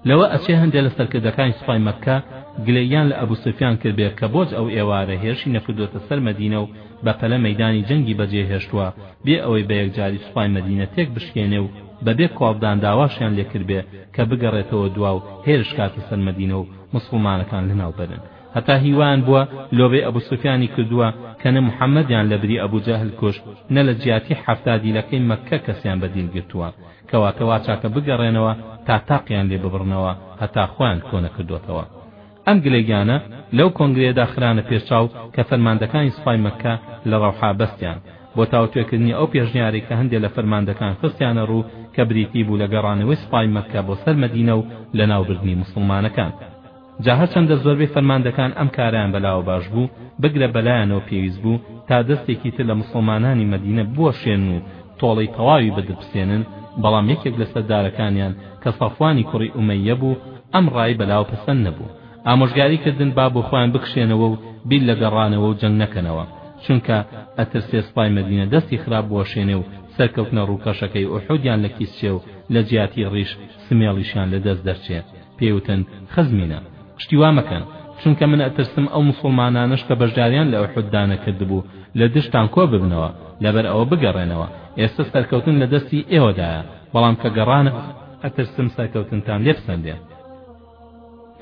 لەوە ئەچێ هەندێ لە سەرکردەکانی سپای مەککە گلەییان لە ئەبو سوفیان کردبێ کە بۆچ ئەو ئێوارە هێرشی نەکردووەتە سەر مەدینە و بە پەلە مەیدانی جەنگی بەجێ هێشتووە بێ ئەوەی بە یەکجاری سپای مەدینە تێک بشکێنێ و بەبێ کوالدان داواشیان لێکردبێ کە بگەڕێتەوە دوا و هێرش کاتە سەر مەدینە و موسڵمانەکان لەناو بەرن هەتا هیوایان بووە لۆبەی ئەبو سوفیانی کردووە کە نە محمدیان لەبری ئەبو جەهل کوشت نە لە جیاتی حەفتا دیلەکەی مەککە کەسیان بە دیل گرتووە کەواتە واچاکە بگەڕێنەوە تا تاقیان لێ ببڕنەوە هەتا خۆیان کۆنەکردۆتەوە ئەم گلەییانە لەو کۆنگرەیەدا خرانە پێشچاو کە فەرماندەکانی سوپای مەککە لە ڕەوحا بەستیان بۆ تاوتوێکردنی ئەو پێشنیارەی کە هەندێ لە فەرماندەکان خستیانە ڕوو کە بریتی بوو لە گەڕانەوەی سوپای مەککە بۆ سەر مەدینە و لەناوبردنی موسڵمانەکان جا هەرچەندە زۆربەی فەرماندەکان ئەم کارەیان بەلاوە باش بوو بگرە بەلایانەوە پێویست بوو تا دەستێکی تر لە موسڵمانانی مەدینە بوەشێنن و تۆڵەی تەواوی بدرپسێنن بەڵام یەکێک لە سەردارەکانیان کە سەفوانی کوڕی ئومەییە بوو ئەم ڕای بە لاو پەسەند نەبوو، ئامۆژگاری کردن با بۆ خۆیان بکشێنەوە و بیر لە گەڕانەوە و جەنگ نەکەنەوە، چونکە ئەترسێ سوپای مەدینە دەستی خراپ بوەشێنێ و سەرکەوتنە ڕووکەشەکەی ئوحودیان لە کیس چێ و لە جیاتی ڕیش سمێڵیشیان لە دەست دەرچێ، پێی وتن، خزمینە! شتی وا مەکەن، چونکە من ئەترسم ئەو موسوڵمانانەش کە بەشداریان لە ئوحوددا نەکردبوو، لە دژتان کۆ ببنەوە، لەبەر ئەوە بگەڕێنەوە، ئێستە سەرکەوتن لە دەستی ئێوەدایە، بەڵام کە گەڕانەوە، ئەترسم سەرکەوتنتان لێ پسەندێ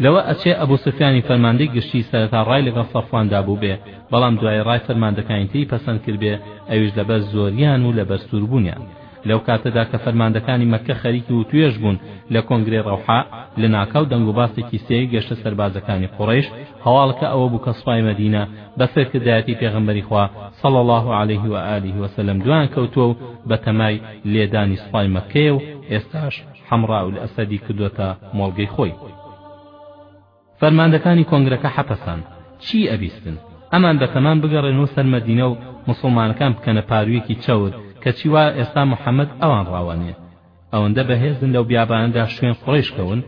لەوە ئەچێ ئەبو سفیانی فەرماندەی گشتی سەرەتا ڕای لەگەڵ سەفوان دابووبێ بەڵام دوای ڕای فەرماندەکانی تری پەسەند کردبێ ئەویش لەبەر زۆریان و لەبەر سووربوونیان لەو کاتەدا کە فەرماندەکانی مەککە خەریکی وتوێژ بوون لە کۆنگرەی ڕەوحا لە ناکاو دەنگوباسێکی سێوی گەشتە سەربازەکانی قوڕەیش هەواڵەکە ئەوە بوو کە سوپای مەدینە بە سەرکردایەتی پێغەمبەری خوا صلی اللە علیه و آله و سلم دوایان کەوتووە و بە تەمای لێدانی سوپای مەککەیە و ئێستاش حمراء الاسدی کردۆتە مۆڵگەی خۆی. فەرماندەکانی کۆنگرەکە حەپەسان، چی ئەبیستن؟ ئەمان بە تەمان بگەڕێنەوە سەر مەدینە و موسڵمانەکان بکەنە پاروویەکی چەور، کەچی وایە ئێستا محمد ئەوان ڕاوانێ. ئەوەندە بەهێزن لەو بیابانەدا شوێن قوڕەیش کەون؟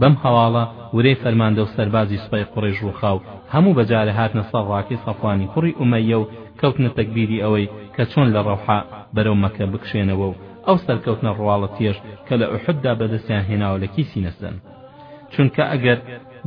بەم هەواڵە ورەی فەرماندە و سەربازی سوپای قوڕەیش ڕووخا و هەموو بە جارێ هاتنە سەر ڕاکەی سەفوانی کوڕی ئومەییە و کەوتنە تەگبیری ئەوەی کە چۆن لە ڕەوحا بەرەو مەکە بکشێنەوە و ئەو سەرکەوتنە ڕواڵەتییەش کە لە ئوحوددا بەدەستیان هێناوە لە کیسی نەسەن چونکە ئەگەر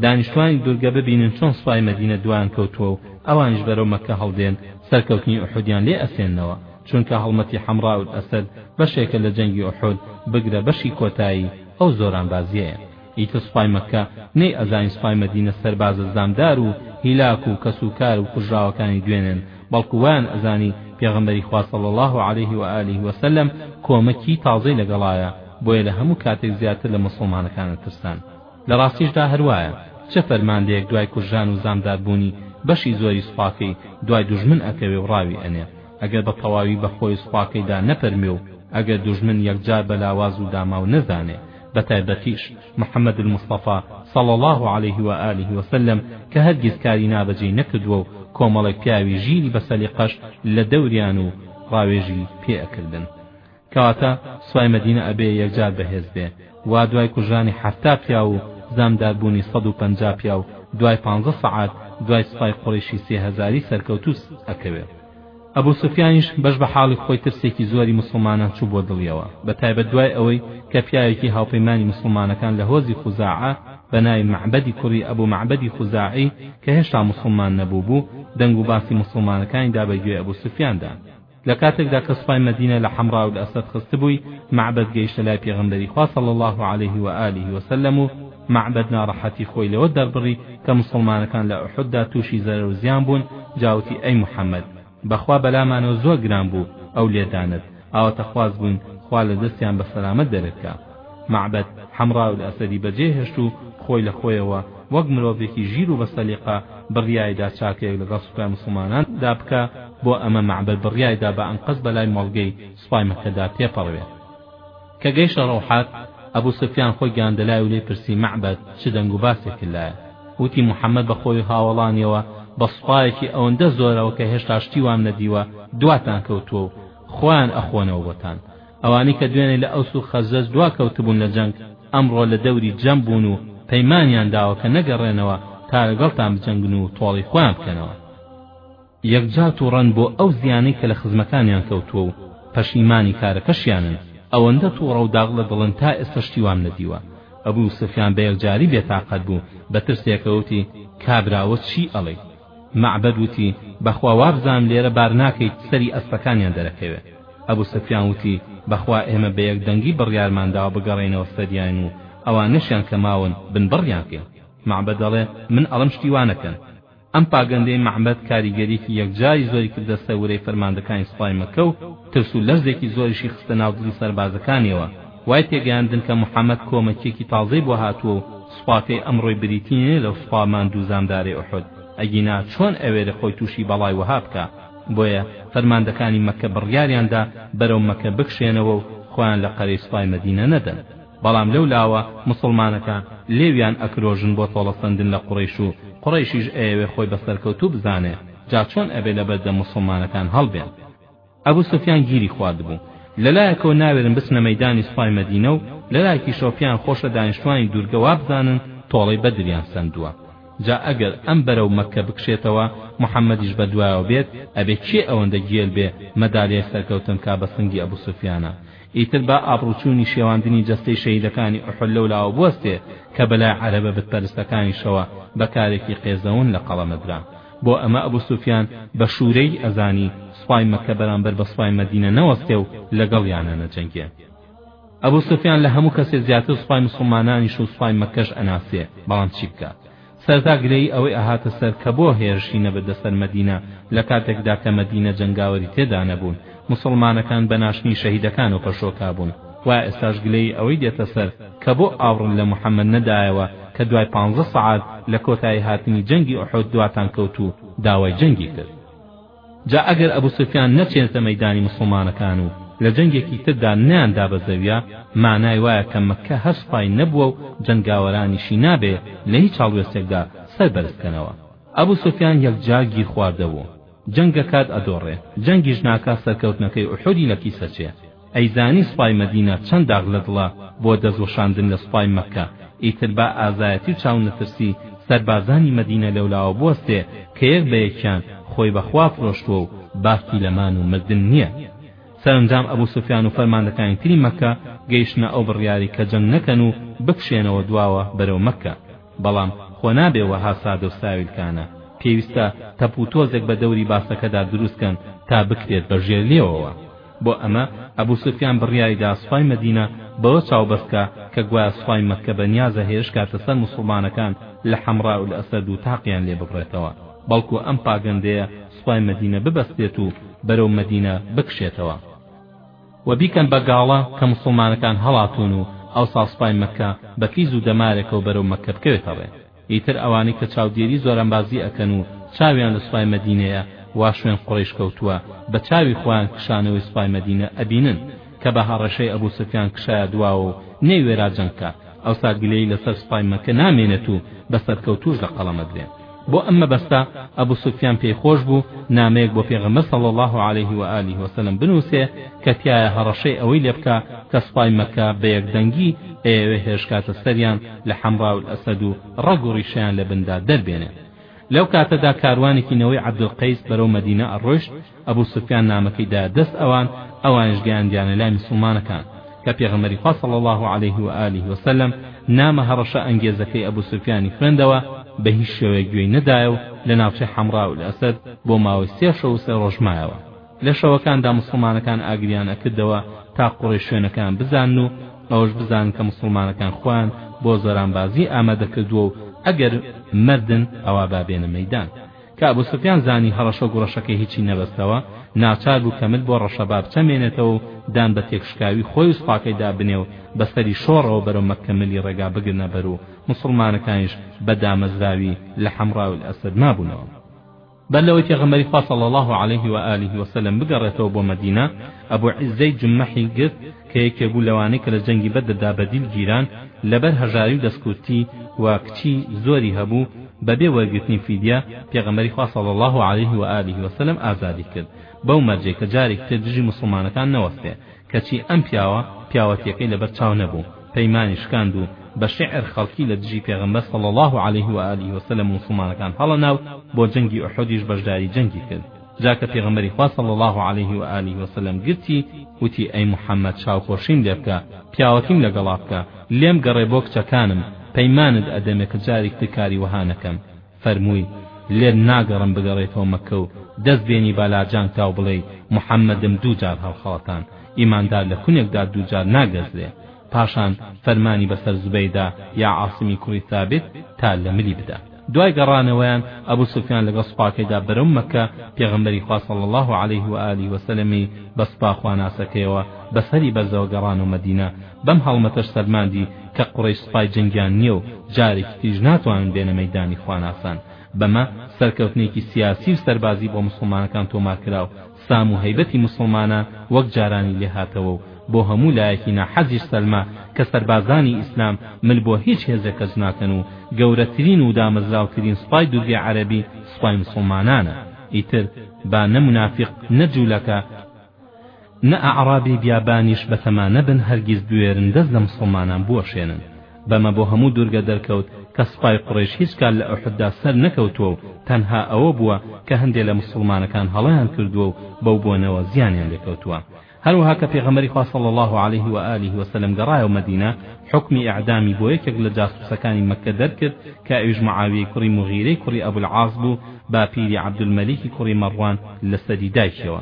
دانیشتوانی دورگە ببینن چۆن سوپای مەدینە دوایان کەوتووە و ئەوانیش بەرەو مەکە هەڵدێن سەرکەوتنی ئوحودیان لێ ئەسێننەوە چونکە هەڵمەتی حەمڕائول ئەسەد بەشێکە لە جەنگی ئوحود بگرە بەشی کۆتایی ئەو زۆرانبازیەیە ئیتر سوپای مەککە نەی ئەزانی سوپای مەدینە سەربازە زامدار و هیلاک و کەس و کار و کوژراوەکانی دوێنێن بەڵکو وایان ئەزانی پێغەمبەری خوا صلی اللە علیه و آله و سلم کۆمەکی تازەی لەگەڵایە بۆیە لە هەموو کاتێک زیاتر لە موسڵمانەکان ئەترسان لە ڕاستیشدا هەر وایە، چ فەرماندەیەک دوای کوژران و زامدار بوونی بەشی زۆری سوپاکەی دوای دوژمن ئەکەوێ و ڕاوی ئەنێ، ئەگەر بە تەواوی بە خۆی و سوپاکەیدا نەپەرموێ و ئەگەر دوژمن یەکجار بە لاواز و داماو نەزانێ، بە تایبەتیش محمد المصطفی صلی اللە علیه و آله و سلم کە هەرگیز کاری نابەجێی نەکردووە و کۆمەڵێک پیاوی ژیری بە سەلیقەش لە دەوریان و ڕاوێژی پێ ئەکردن. کەواتە سوپای مەدینە ئەبێ یەکجار بەهێز بێ وا دوای کوژرانی حەفتا پیاو و زامدار بوونی سەد و پەنجا پیاو دوای پانزە سەعات دوای سوپای قوڕەیشی سێ هەزاری سەرکەوتوو ئەکەوێ ئەبو سوفیانیش بەش بە حاڵی خۆی ترسێکی زۆری موسڵمانان چووبووە دڵیەوە بە تایبەت دوای ئەوەی کە پیاوێکی هاوپەیمانی موسڵمانەکان لە هۆزی خوزاعە بە ناوی مەعبەدی کوڕی ئەبو مەعبەدی خوزاعی کە هێشتا موسڵمان نەبووبوو دەنگ و باسی موسڵمانەکانی دا بە گوێ ئەبو سوفیاندا لە کاتێکدا کە سوپای مەدینە لە حەمڕاء الاسد خستبووی مەعبەد گەیشتە لای پێغەمبەری خوا صلی اللە علیه و آله و سلم و مەعبەد ناڕەحەتی خۆی لەوە دەربڕی کە موسڵمانەکان لە ئوحوددا تووشی زەرەر و زیان بوون جا وتی ئەی محمد بەخوا بەلامانەوە زۆر گران بوو ئەو لێدانەت ئاواتەخواز بووین خوا لە دەستیان بە سەلامەت دەرێت کە. مەعبەد حەمڕائەلئەسەدی بەجێهێشت و خۆی لە خۆیەوە وەک مرۆڤێکی ژیر و بەسەلیقە بڕیایدا چاکەیەک لەگەڵ سوپای موسڵمانان دا بکا، بۆ ئەمە مەعبەد بڕیایدا بە ئەنقەست بەلای مۆڵگەی سوپای مەککەدا تێپەڕوێت. کە گەیشتە ڕەوحات، ئەبوسوفیان خۆی گەیاندەلای و لێی پرسی مەعبەد چ دەنگ و باسێکت لایە؟ وتی موحەممەد بە خۆی و هاوەڵانیەوە بە سوپایەکی ئەوەندە زۆرەوە کە هێشتا شتی وام نەدیوە دواتان کەوتووە و خۆیان ئەخۆنەوە بۆتان، ئەوانی کە دوێنێ لە ئەوس و خەزرەج دوا کەوتبوون لە جەنگ، ئەمڕۆ لە دەوری جەم بوون و پەیمانیان داوە کە نەگەڕێنەوە تا لەگەڵتان بجەنگن و تۆڵەی خۆیان بکەنەوە. یەکجار تووڕەن بۆ ئەو زیانەی کە لە خزمەکانیان کەوتووە و پەشیمانی کارەکەشیانن، ئەوەندە تووڕە و داغ لە دڵن تا ئێستا شتی وام نەدیوە. ئەبوو سوفیان بە یەکجاری بێتاقەت بوو، بە ترسێکە وتی، کابراوە چی ئەڵێی؟ مەعبەد وتی بەخوا وابزانم لێرە بار ناکەیت سەری ئەسپەکانیان دەرەکەوێ ئەبو سفیان وتی بەخوا ئێمە بە یەک دەنگی بڕیارمان داوە بگەڕێینەوە سەریاین و ئەوانەشیان کە ماون بنبڕیان کەین مەعبەد دەڵێ من ئەڵێم شتی وا نەکەن ئەم پاگەندەی مەعبەد کاریگەریەکی یەکجاری زۆری کردە سەر ورەی فەرماندەکانی سوپای مەککە و ترس و لەرزێکی زۆریشی خستە ناو دڵی سەربازەکانیەوە وای پێگەیاندن کە محەمەد کۆمەکیەکی تازەی بۆ هاتووە و سوپاکەی ئەمڕۆی بریتی نیە لەو سوپا ماندوو زامدارەی ئوحود ئەگینا چۆن ئەوێرێ خۆی تووشی بەڵای وەها بکا بۆیە فەرماندەکانی مەککە بڕیاریان دا بەرەو مەکە بکشێنەوە و خۆیان لە قەرەی سوپای مەدینە نەدەن بەڵام لەو لاوە موسڵمانەکان لێویان ئەکرۆژن بۆ تۆڵەسەندن لە قوڕەیش و قوڕەیشیش ئەیەوێ خۆی بە سەرکەوتوو بزانێ جا چۆن ئەبێ لەبەردەم موسڵمانەکان هەڵبێن ئەبو سوفیان گیری خواردبوو لەلایەکەوە ناوێرن بچنە مەیدانی سوپای مەدینە و لەلایەکیشەوە پێیان خۆشە دانیشتوانی دوورگە وابزانن تۆڵەی بەدریان سەندووە جا ئەگەر ئەم بەرەو مەککە بکشێتەوە محەممەدیش بەدوایەوە بێت ئەبێ کێ ئەوەندە گێل بێ مەدالیای سەرکەوتن کا بە سنگی ئەبو سوفیانە ئیتر با ئابڕوچوونی شێواندنی جەستەی شەهیدەکانی ئوحد لەولاوە بوەستێ کە بەلای عەرەبە بتپەرستەکانیشەوە بە کارێکی قێزەون لە قەڵەمدرا بۆ ئەمە ئەبو سوفیان بە شورەیی ئەزانی سوپای مەککە بەرامبەر بە سوپای مەدینە نەوەستێ و لەگەڵیانا نەجەنگێ ئەبو سوفیان لە هەموو کەسێ زیاتر سوپای موسڵمانانیش و سوپای مەککەش ئەناسێ بەڵام چی بکا سەرەتا گرێی ئەوەی ئەهاتە سەر کە بۆ هێرشی نەبردە سەر مەدینە لە کاتێکدا کە مەدینە جەنگاوەری تێدا نەبوون موسڵمانەکان بە ناشتنی شەهیدەکانەوە پەشۆکابوون وا ئێستاش گلەیی ئەوەی دێتە سەر کە بۆ ئاوڕن لە محەمەد نەدایەوە کە دوای پانزە سەعات لە کۆتایی هاتنی جەنگی ئوحود دواتان کەوت و داوای جەنگی کرد جا ئەگەر ئەبو سوفیان نەچێنتە مەیدانی موسڵمانەکان و لە جەنگێکی تردا نەیاندا بە زەویە مانای وایە کە مەککە هەر سوپای نەبووە و جەنگاوەرانیشی نابێ لە هیچ هەڵوێستێکدا سەر بەرز بکەنەوە ئەبو سوفیان یەکجار گیر خواردەبوو جەنگەکات ئەدۆڕێ جەنگیش ناکا سەرکەوتنەکەی ئوحودی لە کیسە چێ ئەیزانی سوپای مەدینە چەند داغ لە دڵە بۆ دەست وەشاندن لە سوپای مەککە ئیتر با ئازایەتی و چاونەترسی سەربازانی مەدینە لەولاوە بوەستێ کە یەک بە یەکیان خۆی بە خوا فرۆشتوە و باکی لە مان و مردن نیە سەرەنجام ئەبو سوفیان و فەرماندەکانی تری مەککە گەیشتنە ئەو بڕیاری کە جەنگ نەکەن و بکشێنەوە دواوە بەرەو مەککە بەڵام خۆ نابێ وەها سادەو ساویلکانە، پێویستە تەپ و تۆزێک بە دەوری باسەکەدا دروست کەن تا بکرێت بە ژێر لێوەوە. بۆ ئەمە ئەبو سوفیان بڕیاری دا سوپای مەدینە بەوە چاوبەست کا کە گوایە سوپای مەککە بە نیازە هێرش کاتە سەر موسڵمانەکان لە حەمڕاء الاسد و تاقیان لێ ببڕێتەوە، بەڵکو ئەم پاگەندەیە سوپای مەدینە ببەستێت و بەرەو مەدینە بکشێتەوە. و بیکەن بە گاڵە کە موسڵمانەکان هەڵاتوون و ئەوسا سوپای مەککە بە تیز و دەمارێکەوە بەرەو مەککە بکەوێتە ڕێ ئیتر ئەوانەی کە چاودێری زۆرەمبازی ئەکەن و چاویان لە سوپای مەدینەیە وا شوێن قوڕەیش کەوتووە بە چاوی خۆیان کشانەوەی سوپای مەدینە ئەبینن کە بە هەڕەشەی ئەبوسفیان کشایە دواوە و نەیوێرا جەنگ کات ئەوسا گلەیی لەسەر سوپای مەککە نامێنێت و بە سەرکەوتووش لە قەڵەم ئەدرێن بۆ ئەم مەبەستە ئەبو سوفیان پێی خۆش بوو نامەیەک بۆ پێغەمبەر صلی اللە علیه و آله وسلم بنووسێ کە تیایا هەڕەشەی ئەوەی لێ بکا کە سوپای مەککە بە یەکدەنگی ئەیەوێ هێرشکاتە سەریان لە حەمراء الاسد و ڕەگ و ڕیشەیان لە بندا دەربێنێ لەو کاتەدا کاروانێکی نەوەی عەبدولقەیس بەرەو مەدینە ئەڕۆشت، ئەبو سوفیان نامەکەی دایە دەست ئەوان، ئەوانیش گەیاندیانە لای موسڵمانەکان، کە پێغەمبەری خوا صلی اللە علیه و آله و سلم نامە هەڕەشە ئەنگێزەکەی ئەبو سوفیانی خوێندەوە، بە هیچ شێوەیەک گوێی نەدایەو لە ناوچەی حمراء الاسد بۆ ماوەی سێ شەو و سێ ڕۆژ مایەوە. لە شەوەکاندا موسڵمانەکان ئاگریان ئەکردەوە تا قوڕی شوێنەکەیان بزانن و ئەوەش بزانن کە موسڵمانەکان خۆیان بۆ زۆرانبازی ئامادە کردووە و ئەگەر مەردن ئەوا با بێنە مەیدان کە ئەبو سوفیان زانی هەڕەشە و گوڕەشەکەی هیچی نەبەستەوە ناچار بوو کە مل بۆ ڕەشەبا بچەمێنێتەوە و دان بە تێکشکاوی خۆی و سوپاکەیدا بنێ و بەسەری شۆڕەوە بەرەو مەککە ملی ڕێگا بگرنە بەر و موسڵمانەکانیش بە دامەزراوی لە حەمڕاء الاسد مابوونەوە. بەر لەوەی پێغەمبەری خوا صلی اللە علیه و آله و سلم بگەڕێتەوە بۆ مەدینە ئەبو عزەی جمەحی گرت کە یەکێک بوو لەوانەی کە لە جەنگی بەدردا بەدیل گیران لەبەر هەژاری و دەستکورتی و کچی زۆری هەبوو بەبێ وەرگرتنی فیدیە پێغەمبەری خوا صلی اللە علیه و آله و سلم ئازادی کرد بەو مەرجەی کە جارێکی تر دژی موسڵمانەکان نەوەستێ کەچی ئەم پیاوە پیاوەتیەکەی لەبەر چاو نەبوو پەیمانی شکاند و بە شیعر خەڵکی لە دژی پێغەمبەر صلی اللە علیه و آله و سلم و موسڵمانەکان هەڵەنا و بۆ جەنگی ئوحودیش بەشداری جەنگی کرد جا کە پێغەمبەری خوا صلی اللە علیه و آله و سلم گرتی وتی ئەی محمد چاوپۆشیم لێ بکە پیاوەتیم لەگەڵا بکە لێم گەڕێ بۆ کچەکانم پەیمانت ئەدەمێ کە جاریکتر کاری وەها نەکەم فەرمووی، لێت ناگەڕم بگەڕێیتەوە مەککە و دەست بێنی با لاجانگتا و بڵێی، محەممەدم دوو جار هەڵخەڵەتاند، ئیماندار لە کونێکدا دوو جار ناگەزرێ. پاشان فەرمانی بەسەر زوبەیر دا، یا عاسمی کوڕی ثابت، تا لە ملی بدە. دوای گەڕانەوەیان، ئەبو سوفیان لەگەڵ سوپاکەیدا بەرەو مەککە، پێغەمبەری خوا صلی اللە علیه و آله و سلم ی بە سوپا خواناسەکەیەوە بەسەری بەرزەوە گەڕانەوە مەدینە، بەم هەڵمەتەش سەلماندی، کە قوڕەیش سپای جەنگیان نیە و جارێکی تریش ناتوانن بێنە مەیدانی خواناسان، بەمە سەرکەوتنێکی سیاسی و سەربازی بۆ موسڵمانەکان تۆمار کرا و سام و هەیبەتی موسڵمانان وەک جارانی لێ هاتەوە و بۆ هەموو لایەکی ناحەزیش سەلما کە سەربازانی ئیسلام مل بۆ هیچ هێزێک کەچ ناکەن و گەورەترین و دامەزراوترین سپای دوورگەی عەرەبی سپای موسڵمانانە ئیتر با نە مونافیق نە جوولەکە نە ئەعڕابی بیابانیش بەتەما نەبن هەرگیز بوێرن دەست لە موسڵمانان بوەشێنن، بەمە بۆ هەموو دوورگە دەرکەوت کە سوپای قوڕەیش هیچ کات لە ئوحوددا سەر نەکەوتووە و تەنها ئەوە بووە کە هەندێ لە موسڵمانەکان هەڵەیان کردووە و بەو بۆنەوە زیانیان لێ کەوتووە هەروەها کە پێغەمبەری خوا صلی اللە علیه و آله و سلم گەڕایەوە مەدینە حوکمی ئیعدامی بۆ یەکێک لە جاسوسەکانی مەککە دەرکرد کە ئەویش معاویەی کوڕی موغیرەی کوڕی ئەبو العاص بوو باپیری عبدالملیکی کوڕی مەڕوان لە سەری دایکیەوە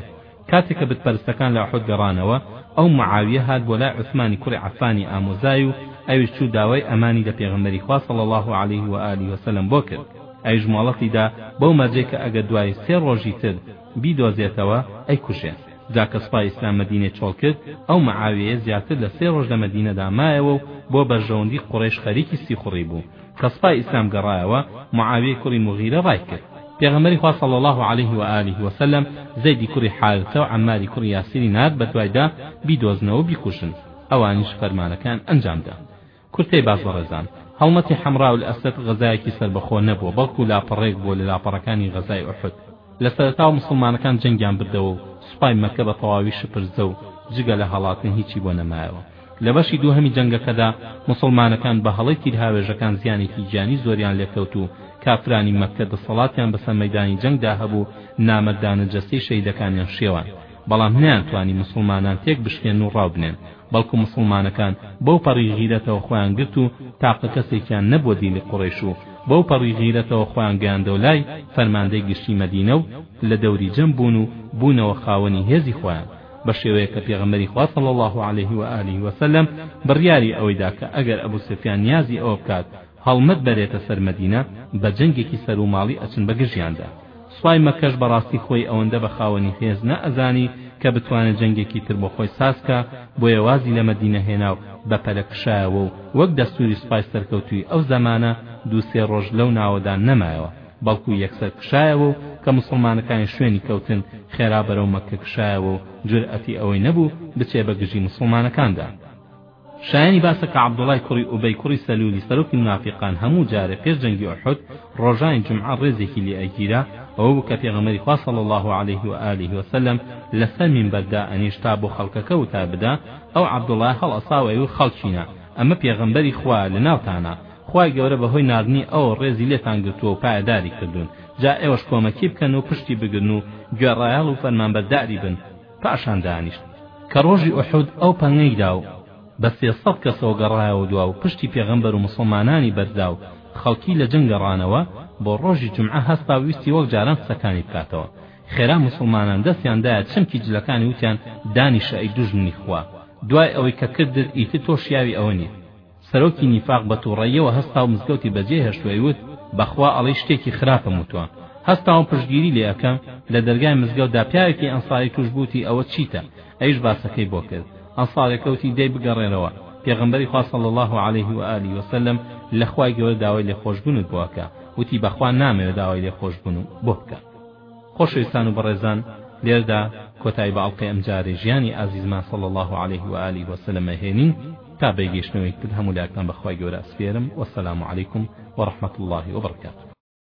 کاتێ کە بت پەرستەکان لە ئوحود گەڕانەوە ئەو معاویە هات بۆ لای عوسمانی کوڕی عەفانی ئامۆزای و ئەویش چوو داوای ئەمانی لە پێغەمبەری خوا صلی اللە علیه و آله و سلم بۆ کرد ئەویش مۆڵەتی دا بەو مەرجەی کە ئەگەر دوای سێ ڕۆژی تر بیدۆزێتەوە ئەیکوژێ جا کە سوپای ئیسلام مەدینەی چۆڵ کرد ئەو معاویەیە زیاتر لە سێ ڕۆژ لە مەدینەدا مایەوە و بۆ بەرژەوەندی قوڕەیش خەریکی سیخوڕی بوو کە سپای ئیسلام گەڕایەوە معاویەی کوڕی موغیرە ڕای کرد پێغەمبەری خوا صلی اللە علیه و آله و سلم زیدی کوڕی حارثە و عماری کوڕی یاسری نارد بەدوایدا بیدۆزنەوەو بیکوژن ئەوانیش فەرمانەکەیان ئەنجامدا کورتەی باس بەڕێزان هەڵمەتی حەمراء الاسد غەزایەکی سەربەخۆ نەبووە بەڵکو لاپەڕەیەک بووە لە لاپەڕەکانی غەزای احد لە سەرەتاوە موسڵمانەکان جەنگیان بردەوەو سوپای مەکە بەتەواوی شپرزەو جگە لە هەڵاتن هیچی بۆ نەمایەوە لە بەشی دووهەمی جەنگەکەدا موسڵمانەکان بە هەڵەی تیرهاوێژەکان زیانێکی گیانی زۆریان لێکەوت و کافرانی مەککە دەسەڵاتیان بەسەر مەیدانی جەنگدا هەبوو نامەردانە جەستەی شەهیدەکانیان شێوان بەڵام نەیانتوانی موسڵمانان تێک بشکێنن و ڕاوبنێن بەڵکو موسڵمانەکان بەو پەڕی غیرەتەوە خۆیان گرت و تاقە کەسێکیان نەبووە دیلی قوڕەیش و بەو پەڕی غیرەتەوە خۆیان گەیاندەوە لای فەرماندەی گشتی مەدینە و لە دەوری جەم بوون و بوونەوە خاوەنی هێزی خۆیان بە شێوەیەک کە پێغەمبەری خوا صلی اللە علیه و آله و سلم بڕیاری ئەوەی دا کە ئەگەر ئەبو سفیان نیازی ئەوە بکات هەڵمەت بەرێتە سەر مەدینە بە جەنگێکی سەروو ماڵی ئەچن بە گژیاندا سوپای مەکەش بەڕاستی خۆی ئەوەندە بە خاوەنی هێز نەئەزانی کە بتوانێت جەنگێکی تر بۆ خۆی ساز کا بۆیە وازی لە مەدینە هێنا و بە پەلە کشایەوە و وەک دەستوری سوپای سەرکەوتووی ئەو زەمانە دوو سێ ڕۆژ لەو ناوەدا نەمایەوە بەڵکو یەکسەر کشایەوە و کە موسڵمانەکانی شوێنی کەوتن خێرا بەرەو مەککە کشایەوە و جورئەتی ئەوەی نەبوو بچێ بە گژی موسڵمانەکاندا. شایەنی باسە کە عەبدوڵای کوڕی ئوبەی کوڕی سەلولی سەرۆکی مونافیقان هەموو جارێ پێش جەنگی ئوحود ڕۆژانی جومعە ڕێزێکی لێ ئەگیرا ئەوە بوو کە پێغەمبەری خوا صلی اللە علیه و آله و سلم لە سەر مینبەر دائەنیشت تا بۆ خەڵکەکە وتار بدا ئەو عەبدوڵایە هەڵئەسا و ئەیوت خەڵکینە ئەمە پێغەمبەری خوایە لە ناوتانا خوای گەورە بەهۆی ناردنی ئەو ڕێزی لێتان گرتووە و پایەداری کردوون جا ئێوەش کۆمەکی بکەن و پشتی بگرن و گوێڕایەڵ و فەرمانبەرداری بن پاشان دانیشت کە ڕۆژی ئوحود ئەو پەنگەی دا و بە سێ سەد کەسەوە گەڕایەوە دوا و پشتی پێغەمبەر و موسڵمانانی بەرزا و خەڵکی لە جەنگ گەڕانەوە بۆ ڕۆژی جومعە هەستا و ویستی وەک جاران قسەکانی بکاتەوە خێرا موسڵمانان دەستیان دایە چەمکی جلەکانی وتیان دانیشە ئەی دوژمنی خوا دوای ئەوەی کە کردت ئیتر تۆ شیاوی ئەوە نیت سەرۆکی نیفاق بە توڕەییەوە هەستاو مزگەوتی بەجێ هێشت و ئەیوت، بەخوا ئەڵێی شتێکی خراپم وتوە. هەستاوم پشتگیری لێ ئەکەم، لە دەرگای مزگەوتدا پیاوێکی ئەنساری توش بوو وتی ئەوە چیتە؟ ئەویش باسەکەی بۆ کرد. ئەنساریەکە وتی دەی بگەڕێرەوە، پێغەمبەری خوا صلی اللە علیه و آله و سلم لە خوای گەورە داوای لێخۆشبونت بۆ ئەکا. وتی بەخوا نامەوێ داوای لێخۆشبون بۆ بکەم. خۆشەویستان و بەڕێزان لێردا کۆتایی بە ئەڵقەی ئەم جارەی ژیانی ئازیزمان صلی اللە علیه و آله و سلم ئەهێنین تا بە گەیشتنەوەی تر هەموو لایەکتان بە خوای گەورە ئەسپێرم والسلام علیکم ورحمة اللە وبرکاته